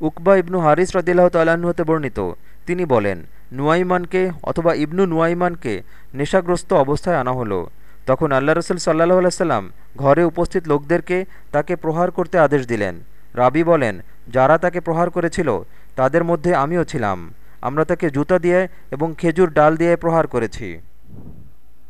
উকবা ইবনু হারিস রদিল্লাহ তাল্লাহ্ন হতে বর্ণিত। তিনি বলেন, নুয়াইমানকে অথবা ইবনু নুয়াইমানকে নেশাগ্রস্ত অবস্থায় আনা হলো। তখন আল্লাহ রসুল সাল্লাহ আলাইসাল্লাম ঘরে উপস্থিত লোকদেরকে তাকে প্রহার করতে আদেশ দিলেন। রাবি বলেন, যারা তাকে প্রহার করেছিল, তাদের মধ্যে আমিও ছিলাম। আমরা তাকে জুতা দিয়ে এবং খেজুর ডাল দিয়ে প্রহার করেছি।